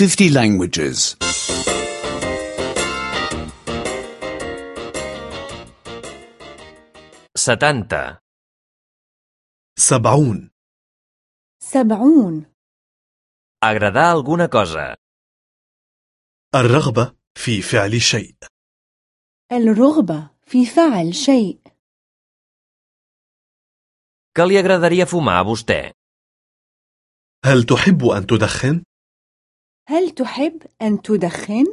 50 languages. 70. سبعون سبعون Agradar alguna cosa. الرغبة في فعل شيء الرغبة في فعل شيء Què li agradaria fumar a vostè? هل تحب أن تدخن؟ هل تحب أن تدخن؟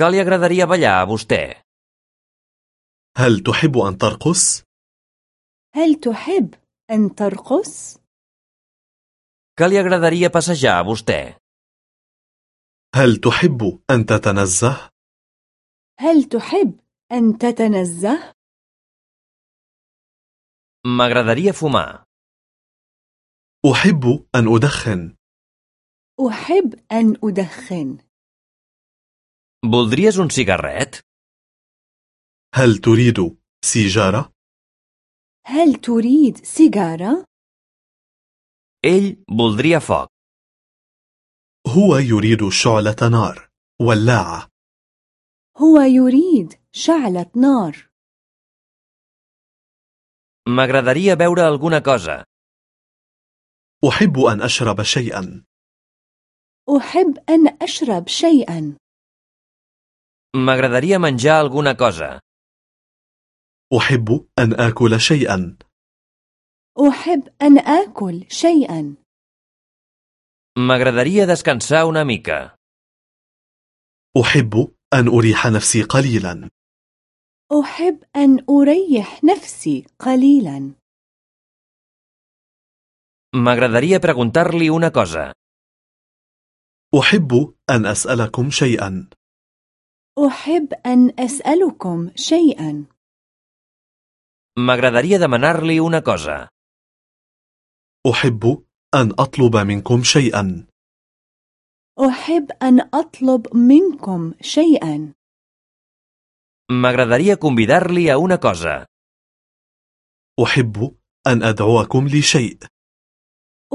Què li agradaria ballar a vostè? هل تحب أن ترقص؟ هل تحب أن ترقص؟ Què li agradaria passejar a vostè? هل تحب أن تتنزه؟ هل تحب أن تتنزه؟ M'agradaria fumar. أحب أن أدخن أحب أن أدخن Voldries un cigarret? هل تريد سيجارة؟ هل تريد سيجارة؟ Ell voldria foc. هو يريد شعلة نار ولاعة هو يريد شعلة نار M'agradaria beure alguna cosa. أحب أن أشرب شيئا أحب أن أشرب شيئا M'agradaria menjar alguna cosa. أحب أن آكل شيئا أحب أن آكل شيئا M'agradaria descansar una mica. أحب أن أريح نفسي قليلا أحب أن أريح نفسي قليلا M'agradaria preguntar-li una cosa. أحب أن أسألكم شيئا. أحب أن أسألكم شيئا. M'agradaria demanar-li una cosa. أحب أن أطلب منكم شيئا. أحب أن أطلب منكم شيئا. M'agradaria convidar-li a una cosa. أحب أن أدعوكم لشيء.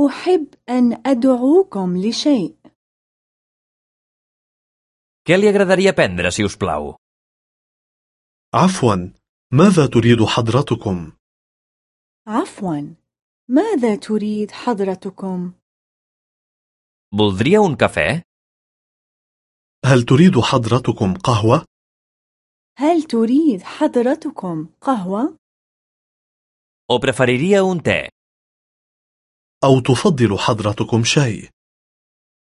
أحب أن أدعوكم لشيء. Què li agradaria prendre, si us plau? عفوا ماذا تريد حضرتكم؟ عفوا ماذا تريد حضرتكم؟ Voldria un cafè? هل تريد حضرتكم قهوة؟ هل تريد حضرتكم قهوة؟ O preferiria un te? أو تفضل حضرتكم شاي؟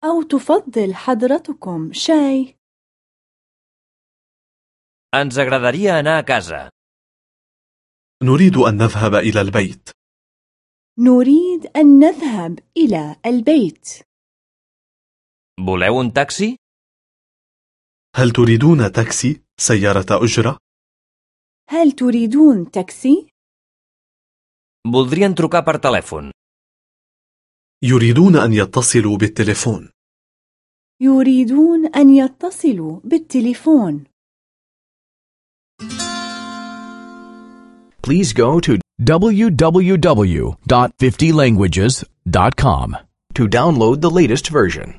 أو تفضل حضرتكم شاي؟ Ens agradaria anar a casa. نريد أن نذهب إلى البيت نريد أن نذهب إلى البيت Voleu un taxi? هل تريدون تاكسي؟ سيارة أجرة؟ هل تريدون تاكسي؟ Voldrien trucar per telèfon. يريدون أن يتصلوا بالتليفون يريدون أن يتصلوا بالتليفون Please go to www.50languages.com to download the latest version.